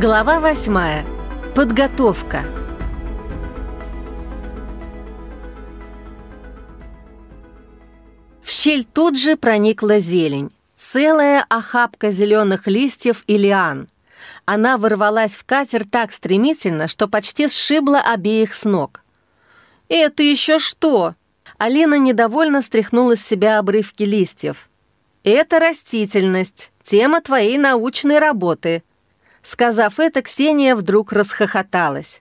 Глава восьмая. Подготовка. В щель тут же проникла зелень. Целая охапка зеленых листьев и лиан. Она ворвалась в катер так стремительно, что почти сшибла обеих с ног. «Это еще что?» Алина недовольно стряхнула с себя обрывки листьев. «Это растительность, тема твоей научной работы». Сказав это, Ксения вдруг расхохоталась.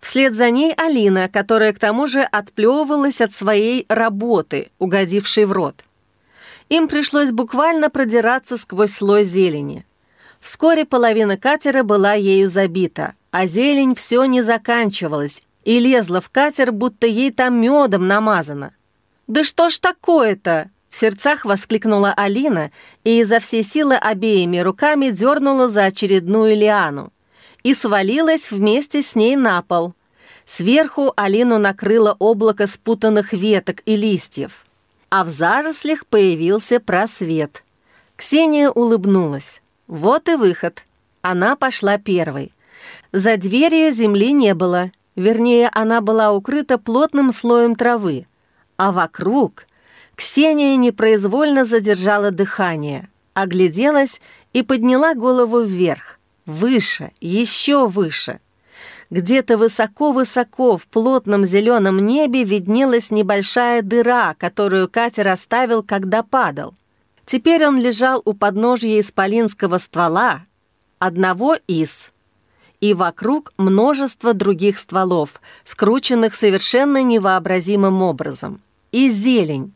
Вслед за ней Алина, которая к тому же отплевывалась от своей работы, угодившей в рот. Им пришлось буквально продираться сквозь слой зелени. Вскоре половина катера была ею забита, а зелень все не заканчивалась и лезла в катер, будто ей там медом намазано. «Да что ж такое-то?» В сердцах воскликнула Алина и изо всей силы обеими руками дернула за очередную лиану и свалилась вместе с ней на пол. Сверху Алину накрыло облако спутанных веток и листьев, а в зарослях появился просвет. Ксения улыбнулась. Вот и выход. Она пошла первой. За дверью земли не было, вернее, она была укрыта плотным слоем травы, а вокруг Ксения непроизвольно задержала дыхание, огляделась и подняла голову вверх, выше, еще выше. Где-то высоко-высоко в плотном зеленом небе виднелась небольшая дыра, которую катер оставил, когда падал. Теперь он лежал у подножья исполинского ствола, одного из, и вокруг множество других стволов, скрученных совершенно невообразимым образом. И зелень.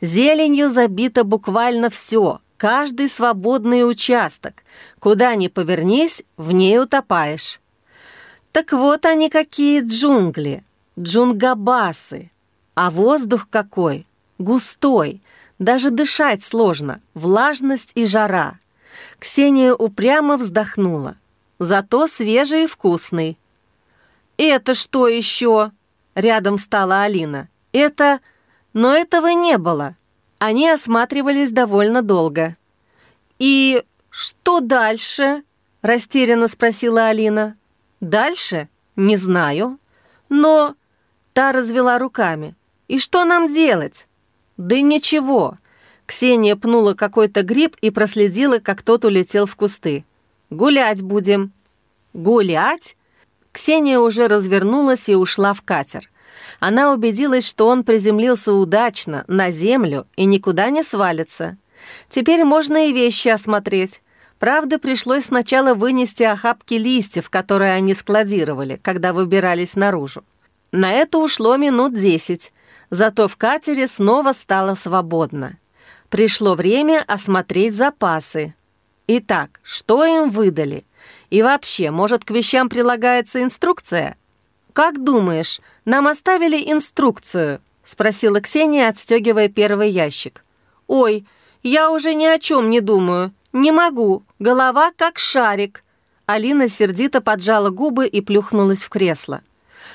Зеленью забито буквально все, каждый свободный участок. Куда ни повернись, в ней утопаешь. Так вот они какие джунгли, джунгабасы. А воздух какой, густой, даже дышать сложно, влажность и жара. Ксения упрямо вздохнула. Зато свежий и вкусный. «Это что еще?» Рядом стала Алина. «Это...» Но этого не было. Они осматривались довольно долго. «И что дальше?» – растерянно спросила Алина. «Дальше? Не знаю. Но...» Та развела руками. «И что нам делать?» «Да ничего». Ксения пнула какой-то гриб и проследила, как тот улетел в кусты. «Гулять будем». «Гулять?» Ксения уже развернулась и ушла в катер. Она убедилась, что он приземлился удачно, на землю и никуда не свалится. Теперь можно и вещи осмотреть. Правда, пришлось сначала вынести охапки листьев, которые они складировали, когда выбирались наружу. На это ушло минут десять, зато в катере снова стало свободно. Пришло время осмотреть запасы. Итак, что им выдали? И вообще, может, к вещам прилагается инструкция? «Как думаешь, нам оставили инструкцию?» — спросила Ксения, отстегивая первый ящик. «Ой, я уже ни о чем не думаю. Не могу. Голова как шарик». Алина сердито поджала губы и плюхнулась в кресло.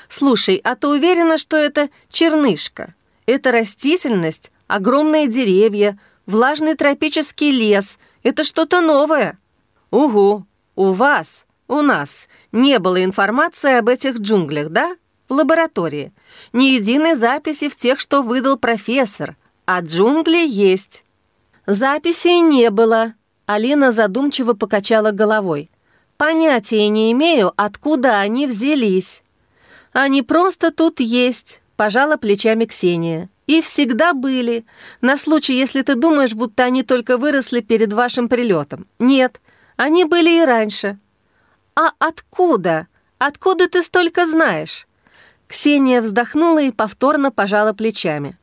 «Слушай, а ты уверена, что это чернышка? Это растительность, огромные деревья, влажный тропический лес. Это что-то новое». «Угу, у вас, у нас не было информации об этих джунглях, да? Лаборатории. Ни единой записи в тех, что выдал профессор. А джунгли есть. Записей не было. Алина задумчиво покачала головой. Понятия не имею, откуда они взялись. Они просто тут есть, пожала плечами Ксения. И всегда были. На случай, если ты думаешь, будто они только выросли перед вашим прилетом. Нет, они были и раньше. «А откуда? Откуда ты столько знаешь?» Ксения вздохнула и повторно пожала плечами.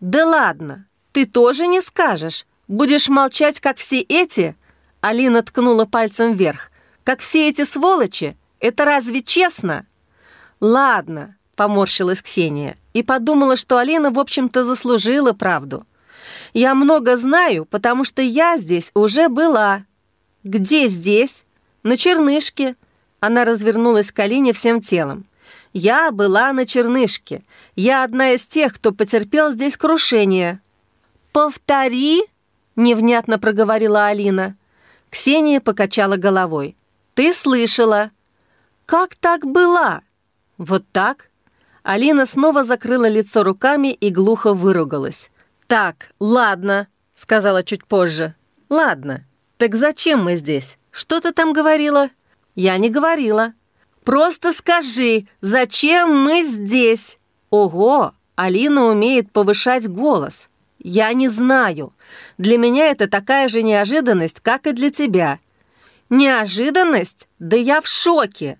«Да ладно, ты тоже не скажешь. Будешь молчать, как все эти?» Алина ткнула пальцем вверх. «Как все эти сволочи? Это разве честно?» «Ладно», — поморщилась Ксения и подумала, что Алина, в общем-то, заслужила правду. «Я много знаю, потому что я здесь уже была». «Где здесь?» «На чернышке». Она развернулась к Алине всем телом. «Я была на чернышке. Я одна из тех, кто потерпел здесь крушение». «Повтори», — невнятно проговорила Алина. Ксения покачала головой. «Ты слышала». «Как так была?» «Вот так?» Алина снова закрыла лицо руками и глухо выругалась. «Так, ладно», — сказала чуть позже. «Ладно. Так зачем мы здесь? Что ты там говорила?» «Я не говорила». «Просто скажи, зачем мы здесь?» «Ого, Алина умеет повышать голос. Я не знаю. Для меня это такая же неожиданность, как и для тебя». «Неожиданность? Да я в шоке!»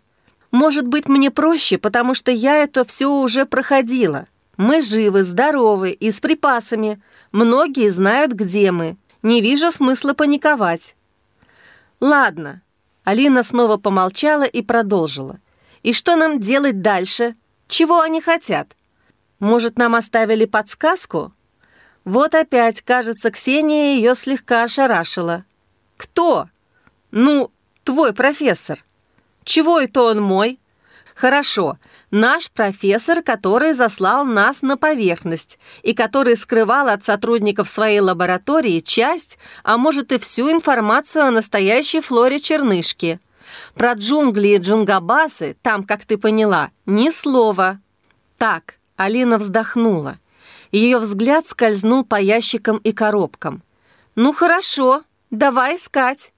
«Может быть, мне проще, потому что я это все уже проходила. Мы живы, здоровы и с припасами. Многие знают, где мы. Не вижу смысла паниковать». «Ладно». Алина снова помолчала и продолжила. «И что нам делать дальше? Чего они хотят? Может, нам оставили подсказку?» Вот опять, кажется, Ксения ее слегка ошарашила. «Кто?» «Ну, твой профессор». «Чего это он мой?» «Хорошо, наш профессор, который заслал нас на поверхность и который скрывал от сотрудников своей лаборатории часть, а может и всю информацию о настоящей флоре чернышки. Про джунгли и джунгабасы, там, как ты поняла, ни слова». «Так», — Алина вздохнула. Ее взгляд скользнул по ящикам и коробкам. «Ну хорошо, давай искать».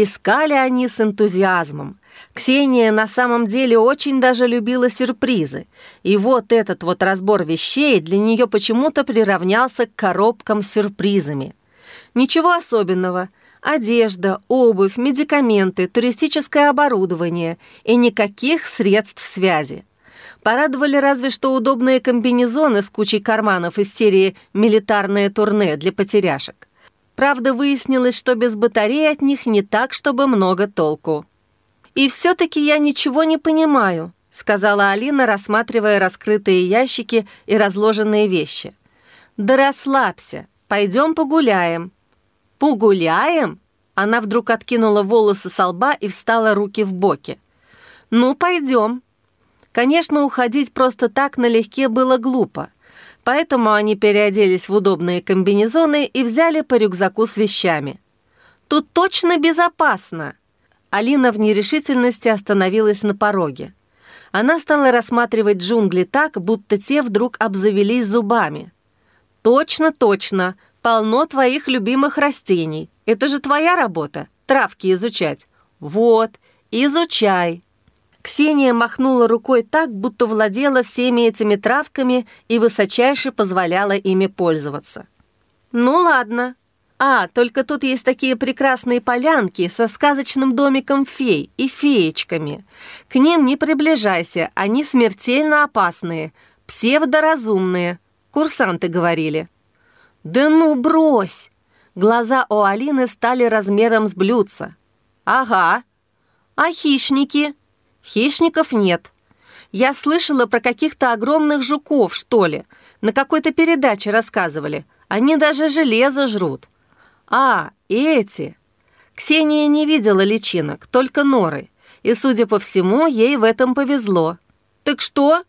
Искали они с энтузиазмом. Ксения на самом деле очень даже любила сюрпризы. И вот этот вот разбор вещей для нее почему-то приравнялся к коробкам с сюрпризами. Ничего особенного. Одежда, обувь, медикаменты, туристическое оборудование и никаких средств связи. Порадовали разве что удобные комбинезоны с кучей карманов из серии «Милитарное турне» для потеряшек. Правда, выяснилось, что без батареи от них не так, чтобы много толку. «И все-таки я ничего не понимаю», — сказала Алина, рассматривая раскрытые ящики и разложенные вещи. «Да расслабься, пойдем погуляем». «Погуляем?» Она вдруг откинула волосы со лба и встала руки в боки. «Ну, пойдем». Конечно, уходить просто так налегке было глупо поэтому они переоделись в удобные комбинезоны и взяли по рюкзаку с вещами. «Тут точно безопасно!» Алина в нерешительности остановилась на пороге. Она стала рассматривать джунгли так, будто те вдруг обзавелись зубами. «Точно, точно! Полно твоих любимых растений. Это же твоя работа — травки изучать. Вот, изучай!» Ксения махнула рукой так, будто владела всеми этими травками и высочайше позволяла ими пользоваться. «Ну ладно. А, только тут есть такие прекрасные полянки со сказочным домиком фей и феечками. К ним не приближайся, они смертельно опасные, псевдоразумные, курсанты говорили». «Да ну, брось!» Глаза у Алины стали размером с блюдца. «Ага. А хищники?» Хищников нет. Я слышала про каких-то огромных жуков, что ли. На какой-то передаче рассказывали. Они даже железо жрут. А, эти. Ксения не видела личинок, только норы. И, судя по всему, ей в этом повезло. Так что?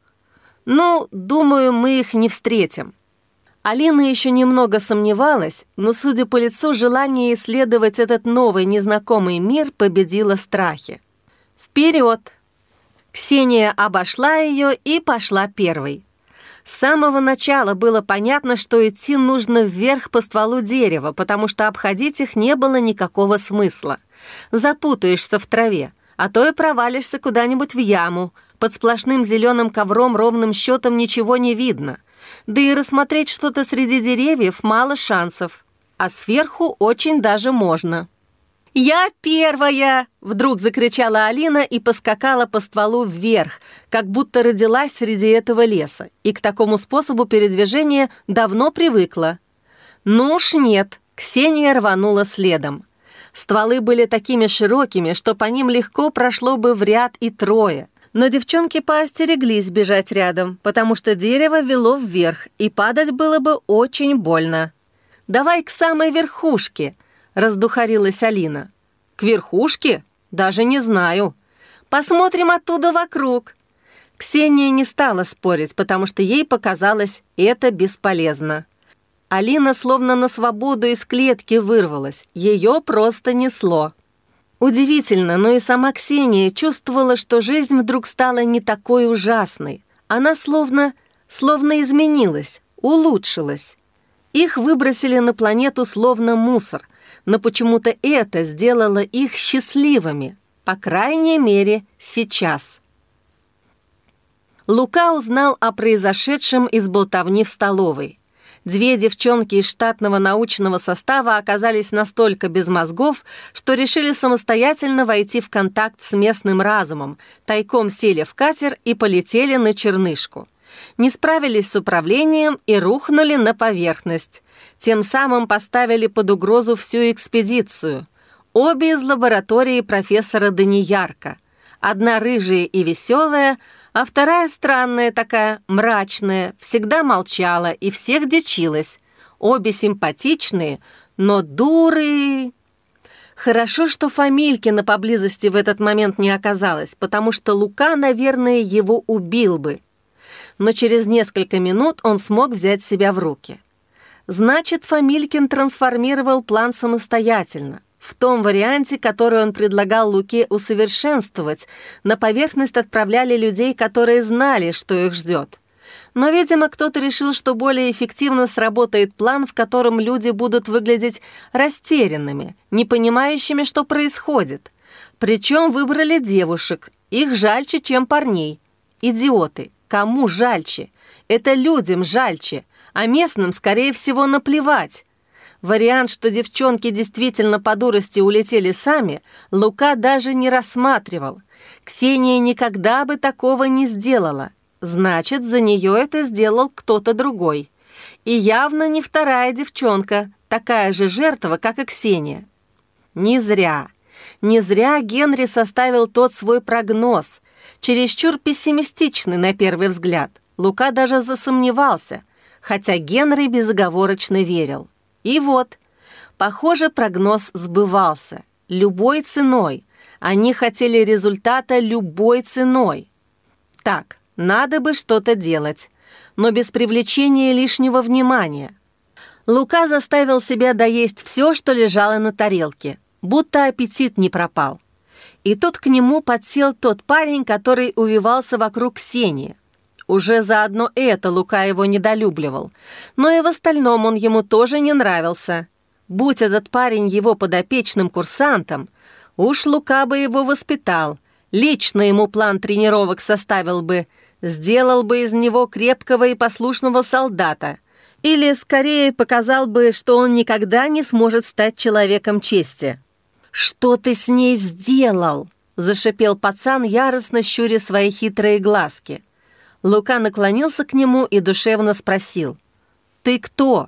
Ну, думаю, мы их не встретим. Алина еще немного сомневалась, но, судя по лицу, желание исследовать этот новый незнакомый мир победило страхи. «Вперед!» Ксения обошла ее и пошла первой. С самого начала было понятно, что идти нужно вверх по стволу дерева, потому что обходить их не было никакого смысла. Запутаешься в траве, а то и провалишься куда-нибудь в яму. Под сплошным зеленым ковром ровным счетом ничего не видно. Да и рассмотреть что-то среди деревьев мало шансов. А сверху очень даже можно. «Я первая!» — вдруг закричала Алина и поскакала по стволу вверх, как будто родилась среди этого леса, и к такому способу передвижения давно привыкла. Ну уж нет, Ксения рванула следом. Стволы были такими широкими, что по ним легко прошло бы в ряд и трое. Но девчонки поостереглись бежать рядом, потому что дерево вело вверх, и падать было бы очень больно. «Давай к самой верхушке!» Раздухарилась Алина. «К верхушке? Даже не знаю. Посмотрим оттуда вокруг». Ксения не стала спорить, потому что ей показалось это бесполезно. Алина словно на свободу из клетки вырвалась, ее просто несло. Удивительно, но и сама Ксения чувствовала, что жизнь вдруг стала не такой ужасной. Она словно, словно изменилась, улучшилась. Их выбросили на планету словно мусор, но почему-то это сделало их счастливыми, по крайней мере, сейчас. Лука узнал о произошедшем из болтовни в столовой. Две девчонки из штатного научного состава оказались настолько без мозгов, что решили самостоятельно войти в контакт с местным разумом, тайком сели в катер и полетели на чернышку. Не справились с управлением и рухнули на поверхность. Тем самым поставили под угрозу всю экспедицию. Обе из лаборатории профессора Даниярка. Одна рыжая и веселая – а вторая странная такая, мрачная, всегда молчала и всех дичилась. Обе симпатичные, но дуры... Хорошо, что Фамилькина поблизости в этот момент не оказалось, потому что Лука, наверное, его убил бы. Но через несколько минут он смог взять себя в руки. Значит, Фамилькин трансформировал план самостоятельно. В том варианте, который он предлагал Луке усовершенствовать, на поверхность отправляли людей, которые знали, что их ждет. Но, видимо, кто-то решил, что более эффективно сработает план, в котором люди будут выглядеть растерянными, не понимающими, что происходит. Причем выбрали девушек, их жальче, чем парней. Идиоты, кому жальче? Это людям жальче, а местным, скорее всего, наплевать. Вариант, что девчонки действительно по дурости улетели сами, Лука даже не рассматривал. Ксения никогда бы такого не сделала. Значит, за нее это сделал кто-то другой. И явно не вторая девчонка, такая же жертва, как и Ксения. Не зря. Не зря Генри составил тот свой прогноз, чересчур пессимистичный на первый взгляд. Лука даже засомневался, хотя Генри безоговорочно верил. И вот, похоже, прогноз сбывался. Любой ценой. Они хотели результата любой ценой. Так, надо бы что-то делать, но без привлечения лишнего внимания. Лука заставил себя доесть все, что лежало на тарелке, будто аппетит не пропал. И тут к нему подсел тот парень, который увивался вокруг Ксении. Уже заодно это Лука его недолюбливал. Но и в остальном он ему тоже не нравился. Будь этот парень его подопечным курсантом, уж Лука бы его воспитал, лично ему план тренировок составил бы, сделал бы из него крепкого и послушного солдата. Или, скорее, показал бы, что он никогда не сможет стать человеком чести. «Что ты с ней сделал?» – зашипел пацан, яростно щуря свои хитрые глазки – Лука наклонился к нему и душевно спросил. «Ты кто?»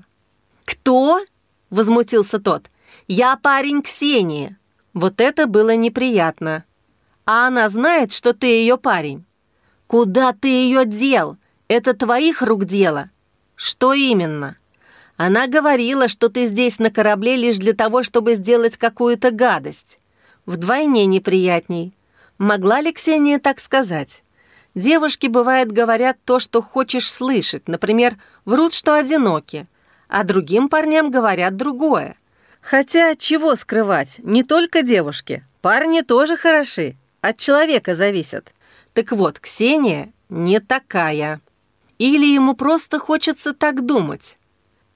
«Кто?» — возмутился тот. «Я парень Ксении». Вот это было неприятно. «А она знает, что ты ее парень?» «Куда ты ее дел? Это твоих рук дело». «Что именно?» «Она говорила, что ты здесь на корабле лишь для того, чтобы сделать какую-то гадость. Вдвойне неприятней. Могла ли Ксения так сказать?» Девушки, бывает, говорят то, что хочешь слышать, например, врут, что одиноки, а другим парням говорят другое. Хотя, чего скрывать, не только девушки, парни тоже хороши, от человека зависят. Так вот, Ксения не такая. Или ему просто хочется так думать.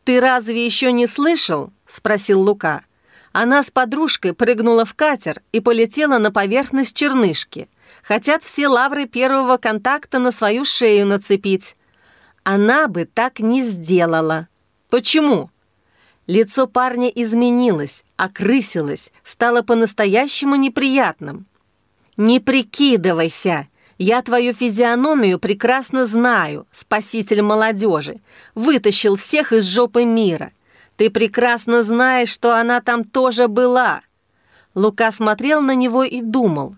«Ты разве еще не слышал?» — спросил Лука. Она с подружкой прыгнула в катер и полетела на поверхность чернышки. Хотят все лавры первого контакта на свою шею нацепить. Она бы так не сделала. Почему? Лицо парня изменилось, окрысилось, стало по-настоящему неприятным. «Не прикидывайся! Я твою физиономию прекрасно знаю, спаситель молодежи. Вытащил всех из жопы мира. Ты прекрасно знаешь, что она там тоже была». Лука смотрел на него и думал,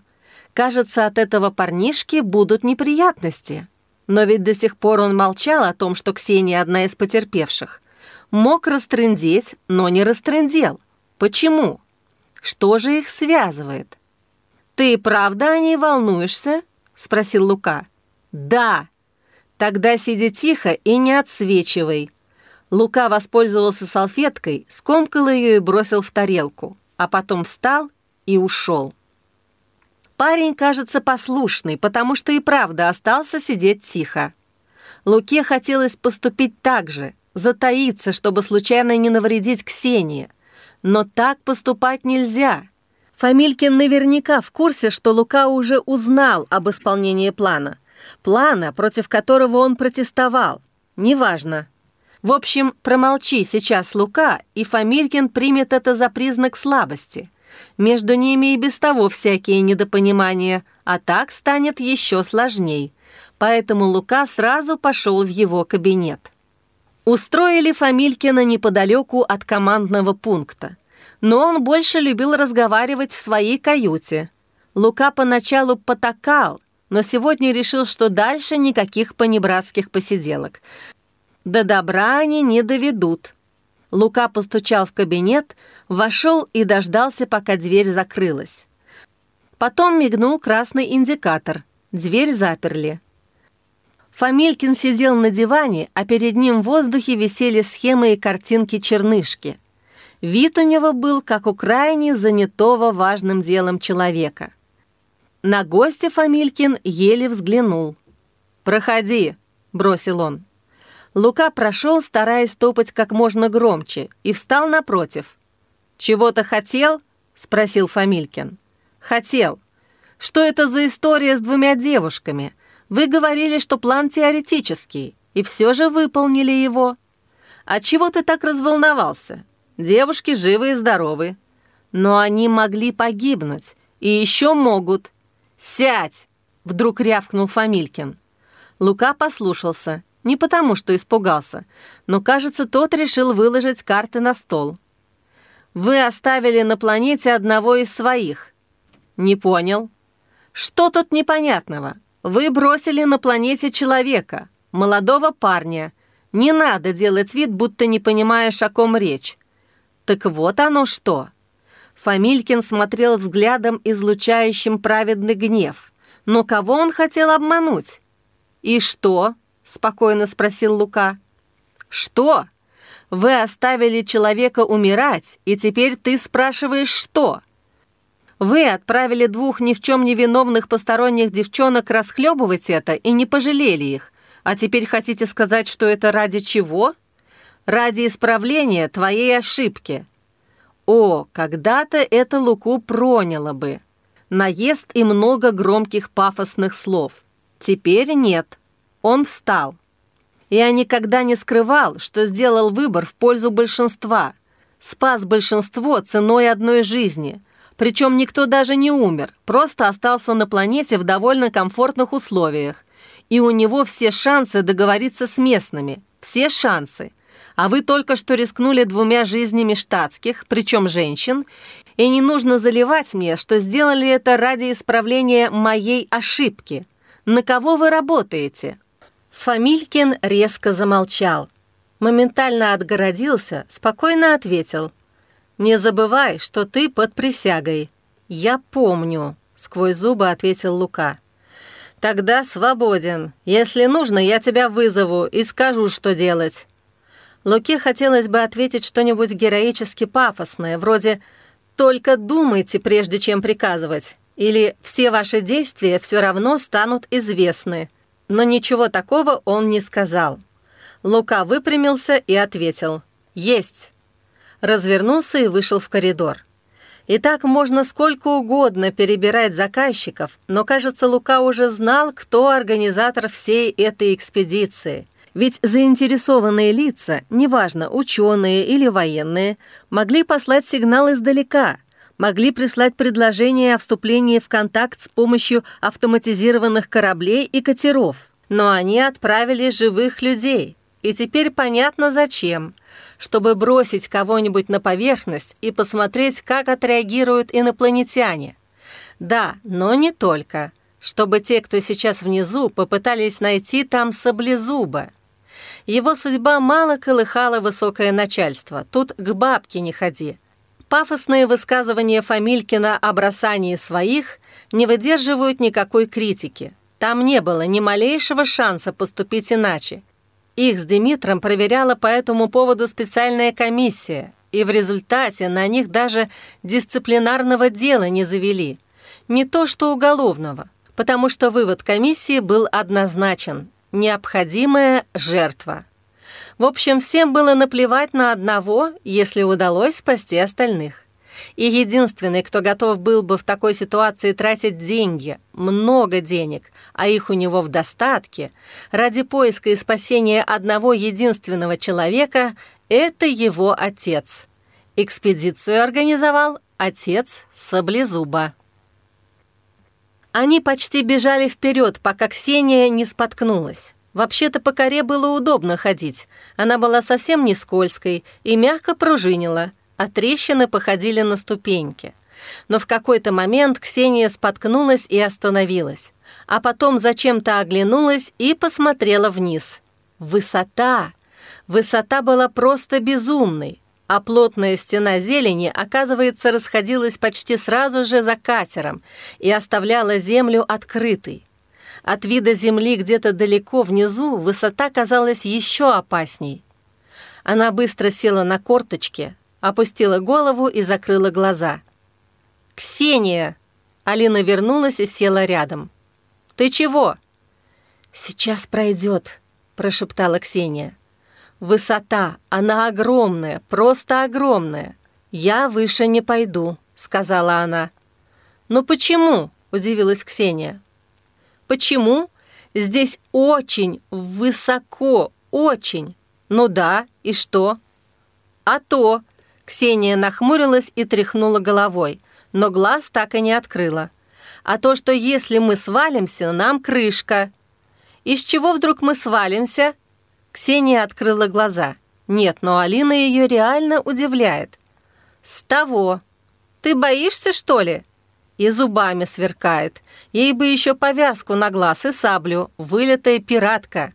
Кажется, от этого парнишки будут неприятности. Но ведь до сих пор он молчал о том, что Ксения одна из потерпевших. Мог растрындеть, но не растрындел. Почему? Что же их связывает? «Ты правда о ней волнуешься?» — спросил Лука. «Да». «Тогда сиди тихо и не отсвечивай». Лука воспользовался салфеткой, скомкал ее и бросил в тарелку, а потом встал и ушел. Парень кажется послушный, потому что и правда остался сидеть тихо. Луке хотелось поступить так же, затаиться, чтобы случайно не навредить Ксении. Но так поступать нельзя. Фамилькин наверняка в курсе, что Лука уже узнал об исполнении плана. Плана, против которого он протестовал. Неважно. В общем, промолчи сейчас Лука, и Фамилькин примет это за признак слабости. Между ними и без того всякие недопонимания, а так станет еще сложней. Поэтому Лука сразу пошел в его кабинет. Устроили Фамилькина неподалеку от командного пункта. Но он больше любил разговаривать в своей каюте. Лука поначалу потакал, но сегодня решил, что дальше никаких понебратских посиделок. До добра они не доведут. Лука постучал в кабинет, вошел и дождался, пока дверь закрылась. Потом мигнул красный индикатор. Дверь заперли. Фамилькин сидел на диване, а перед ним в воздухе висели схемы и картинки чернышки. Вид у него был, как у крайне занятого важным делом человека. На гостя Фамилькин еле взглянул. «Проходи», — бросил он. Лука прошел, стараясь топать как можно громче, и встал напротив. «Чего-то хотел?» — спросил Фамилькин. «Хотел. Что это за история с двумя девушками? Вы говорили, что план теоретический, и все же выполнили его. А чего ты так разволновался? Девушки живы и здоровы. Но они могли погибнуть, и еще могут. Сядь!» — вдруг рявкнул Фамилькин. Лука послушался не потому, что испугался, но, кажется, тот решил выложить карты на стол. «Вы оставили на планете одного из своих». «Не понял». «Что тут непонятного? Вы бросили на планете человека, молодого парня. Не надо делать вид, будто не понимаешь, о ком речь». «Так вот оно что». Фамилькин смотрел взглядом, излучающим праведный гнев. Но кого он хотел обмануть? «И что?» спокойно спросил Лука. «Что? Вы оставили человека умирать, и теперь ты спрашиваешь, что?» Вы отправили двух ни в чем не виновных посторонних девчонок расхлебывать это и не пожалели их. А теперь хотите сказать, что это ради чего? Ради исправления твоей ошибки. О, когда-то это Луку проняло бы. Наезд и много громких пафосных слов. Теперь нет. Он встал. Я никогда не скрывал, что сделал выбор в пользу большинства. Спас большинство ценой одной жизни. Причем никто даже не умер, просто остался на планете в довольно комфортных условиях. И у него все шансы договориться с местными. Все шансы. А вы только что рискнули двумя жизнями штатских, причем женщин, и не нужно заливать мне, что сделали это ради исправления моей ошибки. На кого вы работаете? Фамилькин резко замолчал. Моментально отгородился, спокойно ответил. «Не забывай, что ты под присягой». «Я помню», — сквозь зубы ответил Лука. «Тогда свободен. Если нужно, я тебя вызову и скажу, что делать». Луке хотелось бы ответить что-нибудь героически пафосное, вроде «Только думайте, прежде чем приказывать» или «Все ваши действия все равно станут известны». Но ничего такого он не сказал. Лука выпрямился и ответил «Есть». Развернулся и вышел в коридор. И так можно сколько угодно перебирать заказчиков, но, кажется, Лука уже знал, кто организатор всей этой экспедиции. Ведь заинтересованные лица, неважно, ученые или военные, могли послать сигнал издалека – могли прислать предложение о вступлении в контакт с помощью автоматизированных кораблей и катеров. Но они отправили живых людей. И теперь понятно зачем. Чтобы бросить кого-нибудь на поверхность и посмотреть, как отреагируют инопланетяне. Да, но не только. Чтобы те, кто сейчас внизу, попытались найти там саблезуба. Его судьба мало колыхала высокое начальство. Тут к бабке не ходи. Пафосные высказывания Фамилькина о бросании своих не выдерживают никакой критики. Там не было ни малейшего шанса поступить иначе. Их с Димитром проверяла по этому поводу специальная комиссия, и в результате на них даже дисциплинарного дела не завели. Не то что уголовного, потому что вывод комиссии был однозначен – необходимая жертва. В общем, всем было наплевать на одного, если удалось спасти остальных. И единственный, кто готов был бы в такой ситуации тратить деньги, много денег, а их у него в достатке, ради поиска и спасения одного единственного человека, это его отец. Экспедицию организовал отец Саблезуба. Они почти бежали вперед, пока Ксения не споткнулась. Вообще-то по коре было удобно ходить. Она была совсем не скользкой и мягко пружинила, а трещины походили на ступеньки. Но в какой-то момент Ксения споткнулась и остановилась, а потом зачем-то оглянулась и посмотрела вниз. Высота! Высота была просто безумной, а плотная стена зелени, оказывается, расходилась почти сразу же за катером и оставляла землю открытой. От вида земли где-то далеко внизу высота казалась еще опасней. Она быстро села на корточки, опустила голову и закрыла глаза. «Ксения!» Алина вернулась и села рядом. «Ты чего?» «Сейчас пройдет», — прошептала Ксения. «Высота, она огромная, просто огромная. Я выше не пойду», — сказала она. «Ну почему?» — удивилась Ксения. «Почему? Здесь очень высоко, очень. Ну да, и что?» «А то!» — Ксения нахмурилась и тряхнула головой, но глаз так и не открыла. «А то, что если мы свалимся, нам крышка». «Из чего вдруг мы свалимся?» Ксения открыла глаза. Нет, но Алина ее реально удивляет. «С того. Ты боишься, что ли?» И зубами сверкает. Ей бы еще повязку на глаз и саблю. Вылитая пиратка.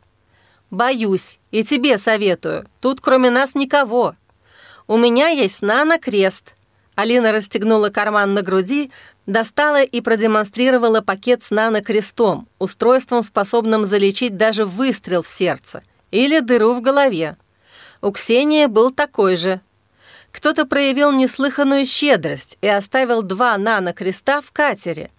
«Боюсь. И тебе советую. Тут кроме нас никого. У меня есть нано-крест». Алина расстегнула карман на груди, достала и продемонстрировала пакет с нано-крестом, устройством, способным залечить даже выстрел в сердце – или дыру в голове. У Ксении был такой же. Кто-то проявил неслыханную щедрость и оставил два нано-креста в катере.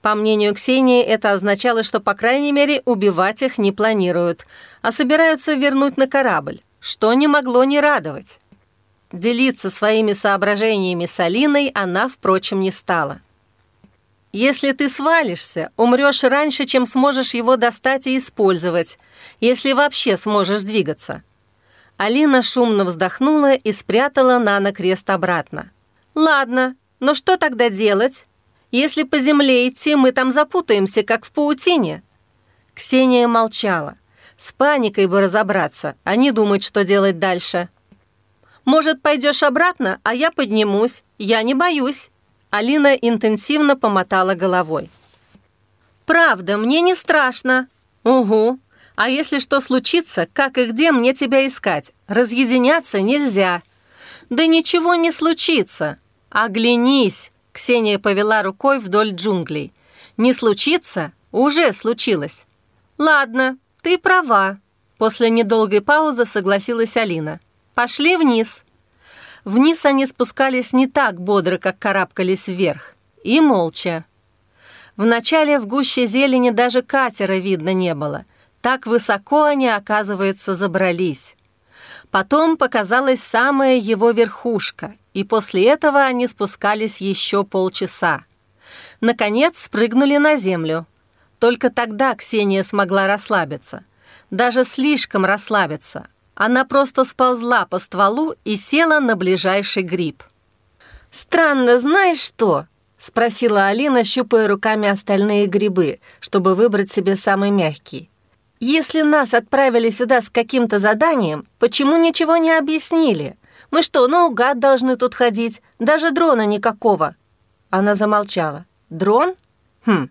По мнению Ксении, это означало, что, по крайней мере, убивать их не планируют, а собираются вернуть на корабль, что не могло не радовать. Делиться своими соображениями с Алиной она, впрочем, не стала. Если ты свалишься, умрешь раньше, чем сможешь его достать и использовать, если вообще сможешь двигаться». Алина шумно вздохнула и спрятала нано-крест обратно. «Ладно, но что тогда делать? Если по земле идти, мы там запутаемся, как в паутине». Ксения молчала. С паникой бы разобраться, а не думать, что делать дальше. «Может, пойдешь обратно, а я поднимусь? Я не боюсь». Алина интенсивно помотала головой. «Правда, мне не страшно». «Угу. А если что случится, как и где мне тебя искать? Разъединяться нельзя». «Да ничего не случится. Оглянись!» Ксения повела рукой вдоль джунглей. «Не случится? Уже случилось». «Ладно, ты права», — после недолгой паузы согласилась Алина. «Пошли вниз». Вниз они спускались не так бодро, как карабкались вверх. И молча. Вначале в гуще зелени даже катера видно не было. Так высоко они, оказывается, забрались. Потом показалась самая его верхушка, и после этого они спускались еще полчаса. Наконец спрыгнули на землю. Только тогда Ксения смогла расслабиться. Даже слишком расслабиться. Она просто сползла по стволу и села на ближайший гриб. «Странно, знаешь что?» — спросила Алина, щупая руками остальные грибы, чтобы выбрать себе самый мягкий. «Если нас отправили сюда с каким-то заданием, почему ничего не объяснили? Мы что, наугад должны тут ходить? Даже дрона никакого!» Она замолчала. «Дрон? Хм,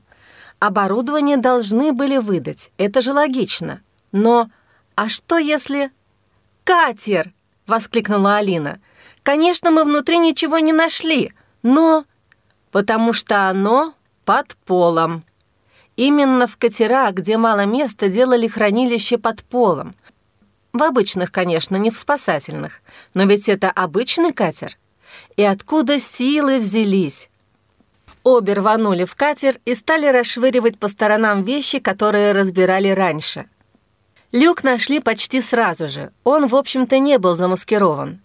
оборудование должны были выдать, это же логично. Но а что если...» «Катер!» — воскликнула Алина. «Конечно, мы внутри ничего не нашли, но...» «Потому что оно под полом». Именно в катерах, где мало места, делали хранилище под полом. В обычных, конечно, не в спасательных. Но ведь это обычный катер. И откуда силы взялись? Обе рванули в катер и стали расшвыривать по сторонам вещи, которые разбирали раньше. Люк нашли почти сразу же. Он, в общем-то, не был замаскирован.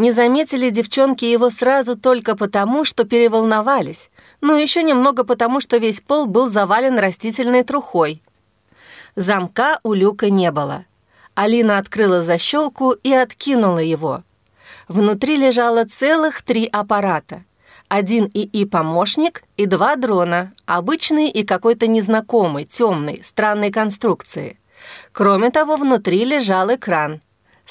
Не заметили девчонки его сразу только потому, что переволновались, но еще немного потому, что весь пол был завален растительной трухой. Замка у люка не было. Алина открыла защелку и откинула его. Внутри лежало целых три аппарата. Один ИИ-помощник и два дрона, обычный и какой-то незнакомый, темный, странной конструкции. Кроме того, внутри лежал экран.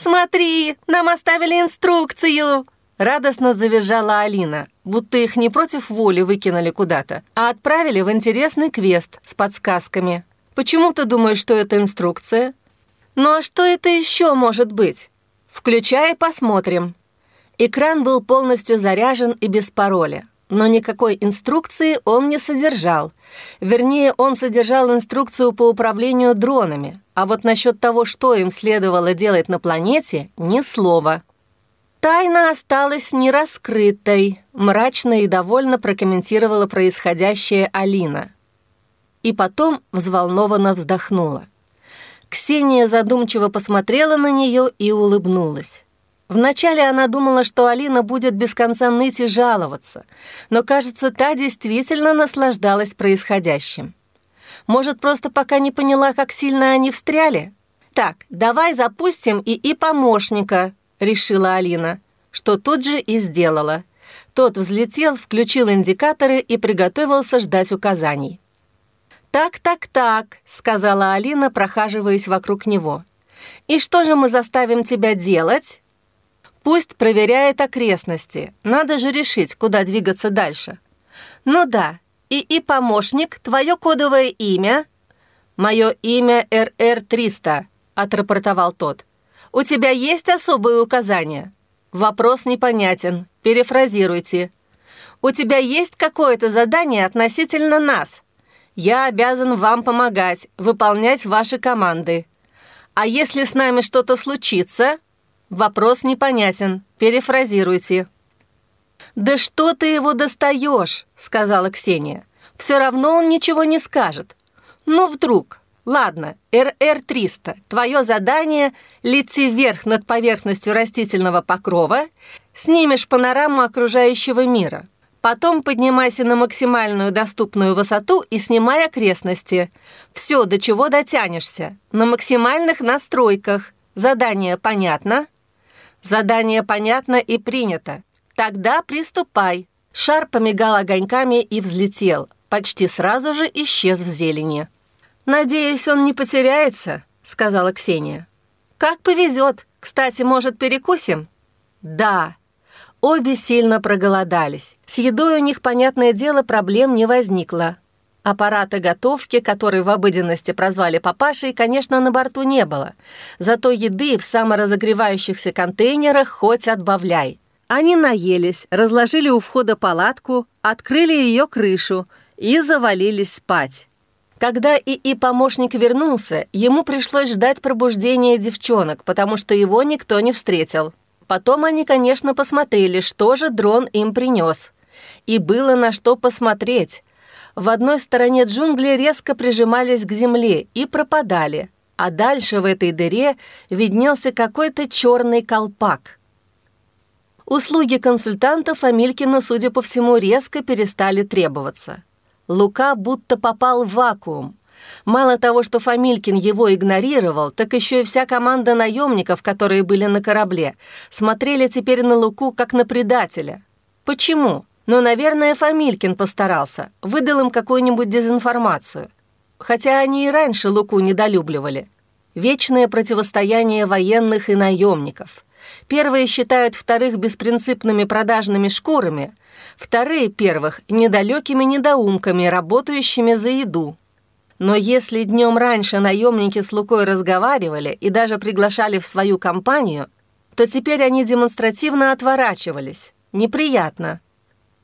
«Смотри, нам оставили инструкцию!» Радостно завизжала Алина, будто их не против воли выкинули куда-то, а отправили в интересный квест с подсказками. «Почему ты думаешь, что это инструкция?» «Ну а что это еще может быть?» «Включай и посмотрим». Экран был полностью заряжен и без пароля, но никакой инструкции он не содержал. Вернее, он содержал инструкцию по управлению дронами, а вот насчет того, что им следовало делать на планете, ни слова. «Тайна осталась нераскрытой», — мрачно и довольно прокомментировала происходящее Алина. И потом взволнованно вздохнула. Ксения задумчиво посмотрела на нее и улыбнулась. Вначале она думала, что Алина будет без конца ныть и жаловаться, но, кажется, та действительно наслаждалась происходящим. Может, просто пока не поняла, как сильно они встряли? «Так, давай запустим и и помощника», — решила Алина, что тут же и сделала. Тот взлетел, включил индикаторы и приготовился ждать указаний. «Так, так, так», — сказала Алина, прохаживаясь вокруг него. «И что же мы заставим тебя делать?» «Пусть проверяет окрестности. Надо же решить, куда двигаться дальше». «Ну да. И и помощник, твое кодовое имя?» «Мое имя РР-300», — отрапортовал тот. «У тебя есть особые указания?» «Вопрос непонятен. Перефразируйте». «У тебя есть какое-то задание относительно нас?» Я обязан вам помогать, выполнять ваши команды. А если с нами что-то случится? Вопрос непонятен. Перефразируйте». «Да что ты его достаешь?» — сказала Ксения. «Все равно он ничего не скажет. Ну, вдруг. Ладно, РР-300, твое задание — лети вверх над поверхностью растительного покрова, снимешь панораму окружающего мира. Потом поднимайся на максимальную доступную высоту и снимай окрестности. Все, до чего дотянешься. На максимальных настройках. Задание понятно? Задание понятно и принято. Тогда приступай. Шар помигал огоньками и взлетел. Почти сразу же исчез в зелени. «Надеюсь, он не потеряется», — сказала Ксения. «Как повезет. Кстати, может, перекусим?» «Да», Обе сильно проголодались. С едой у них, понятное дело, проблем не возникло. Аппарата готовки, который в обыденности прозвали папашей, конечно, на борту не было. Зато еды в саморазогревающихся контейнерах хоть отбавляй. Они наелись, разложили у входа палатку, открыли ее крышу и завалились спать. Когда ИИ помощник вернулся, ему пришлось ждать пробуждения девчонок, потому что его никто не встретил. Потом они, конечно, посмотрели, что же дрон им принес. И было на что посмотреть. В одной стороне джунгли резко прижимались к земле и пропадали, а дальше в этой дыре виднелся какой-то черный колпак. Услуги консультантов Амилькину, судя по всему, резко перестали требоваться. Лука будто попал в вакуум. Мало того, что Фамилькин его игнорировал, так еще и вся команда наемников, которые были на корабле, смотрели теперь на Луку как на предателя. Почему? Ну, наверное, Фамилькин постарался, выдал им какую-нибудь дезинформацию. Хотя они и раньше Луку недолюбливали. Вечное противостояние военных и наемников. Первые считают вторых беспринципными продажными шкурами, вторые первых — недалекими недоумками, работающими за еду. Но если днем раньше наемники с Лукой разговаривали и даже приглашали в свою компанию, то теперь они демонстративно отворачивались. Неприятно.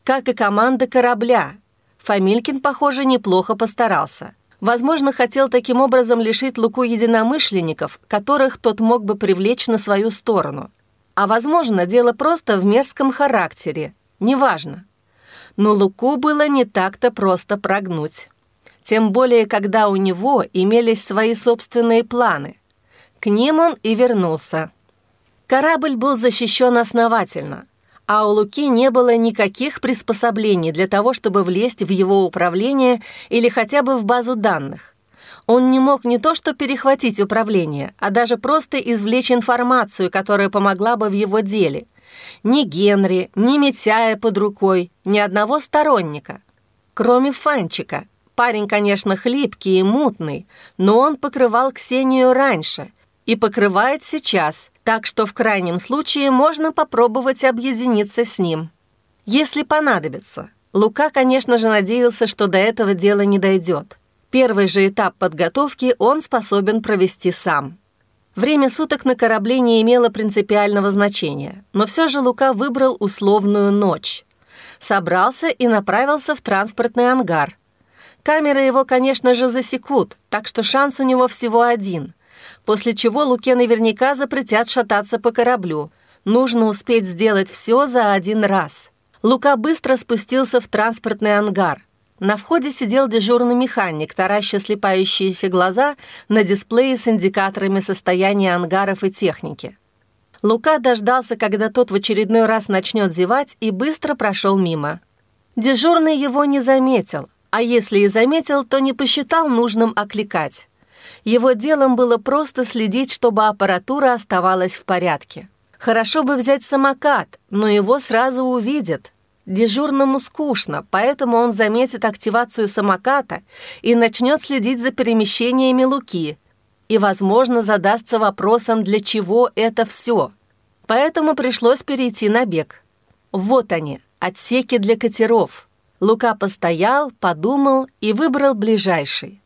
Как и команда корабля. Фамилькин, похоже, неплохо постарался. Возможно, хотел таким образом лишить Луку единомышленников, которых тот мог бы привлечь на свою сторону. А возможно, дело просто в мерзком характере. Неважно. Но Луку было не так-то просто прогнуть. Тем более, когда у него имелись свои собственные планы. К ним он и вернулся. Корабль был защищен основательно, а у Луки не было никаких приспособлений для того, чтобы влезть в его управление или хотя бы в базу данных. Он не мог не то что перехватить управление, а даже просто извлечь информацию, которая помогла бы в его деле. Ни Генри, ни Митяя под рукой, ни одного сторонника. Кроме Фанчика. Парень, конечно, хлипкий и мутный, но он покрывал Ксению раньше и покрывает сейчас – так что в крайнем случае можно попробовать объединиться с ним. Если понадобится. Лука, конечно же, надеялся, что до этого дела не дойдет. Первый же этап подготовки он способен провести сам. Время суток на корабле не имело принципиального значения, но все же Лука выбрал условную ночь. Собрался и направился в транспортный ангар. Камеры его, конечно же, засекут, так что шанс у него всего один — после чего Луке наверняка запретят шататься по кораблю. Нужно успеть сделать все за один раз. Лука быстро спустился в транспортный ангар. На входе сидел дежурный механик, тараща слепающиеся глаза на дисплее с индикаторами состояния ангаров и техники. Лука дождался, когда тот в очередной раз начнет зевать, и быстро прошел мимо. Дежурный его не заметил, а если и заметил, то не посчитал нужным окликать. Его делом было просто следить, чтобы аппаратура оставалась в порядке. Хорошо бы взять самокат, но его сразу увидят. Дежурному скучно, поэтому он заметит активацию самоката и начнет следить за перемещениями Луки. И, возможно, задастся вопросом, для чего это все. Поэтому пришлось перейти на бег. Вот они, отсеки для катеров. Лука постоял, подумал и выбрал ближайший.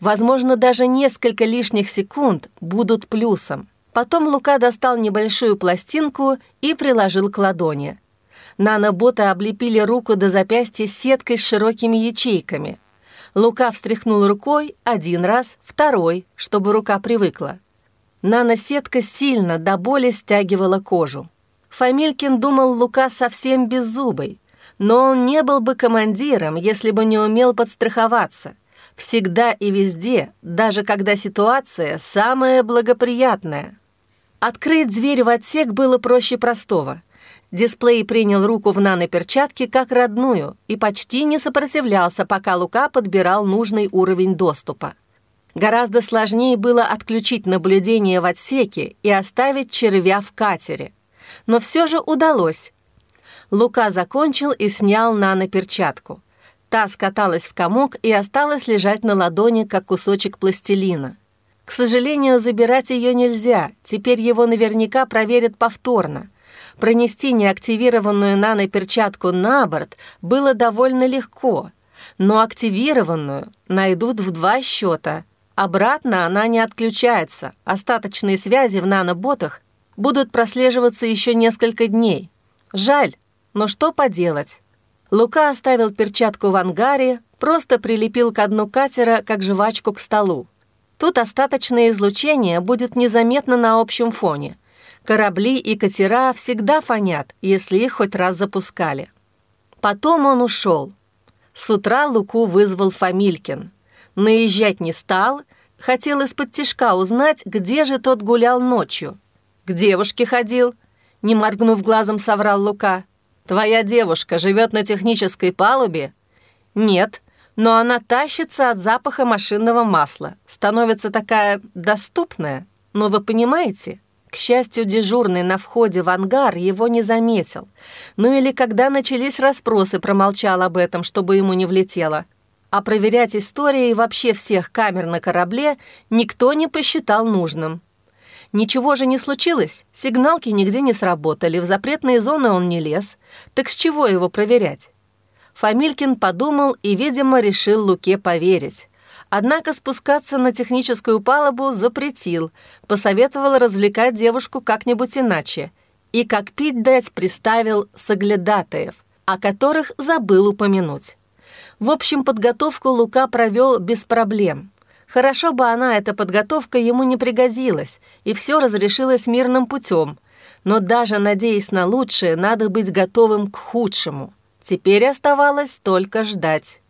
Возможно, даже несколько лишних секунд будут плюсом. Потом Лука достал небольшую пластинку и приложил к ладони. Наноботы облепили руку до запястья сеткой с широкими ячейками. Лука встряхнул рукой один раз, второй, чтобы рука привыкла. Наносетка сильно до боли стягивала кожу. Фамилькин думал Лука совсем беззубый, но он не был бы командиром, если бы не умел подстраховаться — Всегда и везде, даже когда ситуация самая благоприятная. Открыть дверь в отсек было проще простого. Дисплей принял руку в наноперчатке как родную и почти не сопротивлялся, пока Лука подбирал нужный уровень доступа. Гораздо сложнее было отключить наблюдение в отсеке и оставить червя в катере. Но все же удалось. Лука закончил и снял наноперчатку. Та скаталась в комок и осталась лежать на ладони, как кусочек пластилина. К сожалению, забирать ее нельзя, теперь его наверняка проверят повторно. Пронести неактивированную наноперчатку на борт было довольно легко, но активированную найдут в два счета. Обратно она не отключается, остаточные связи в наноботах будут прослеживаться еще несколько дней. Жаль, но что поделать? Лука оставил перчатку в ангаре, просто прилепил к дну катера, как жвачку к столу. Тут остаточное излучение будет незаметно на общем фоне. Корабли и катера всегда фонят, если их хоть раз запускали. Потом он ушел. С утра Луку вызвал Фамилькин. Наезжать не стал, хотел из-под тишка узнать, где же тот гулял ночью. «К девушке ходил», — не моргнув глазом соврал Лука. Твоя девушка живет на технической палубе? Нет, но она тащится от запаха машинного масла, становится такая доступная. Но вы понимаете? К счастью, дежурный на входе в ангар его не заметил. Ну или когда начались расспросы, промолчал об этом, чтобы ему не влетело. А проверять истории вообще всех камер на корабле никто не посчитал нужным. Ничего же не случилось, сигналки нигде не сработали, в запретные зоны он не лез. Так с чего его проверять? Фамилькин подумал и, видимо, решил Луке поверить. Однако спускаться на техническую палубу запретил, посоветовал развлекать девушку как-нибудь иначе. И как пить дать приставил соглядатаев, о которых забыл упомянуть. В общем, подготовку Лука провел без проблем. Хорошо бы она, эта подготовка, ему не пригодилась, и все разрешилось мирным путем. Но даже надеясь на лучшее, надо быть готовым к худшему. Теперь оставалось только ждать.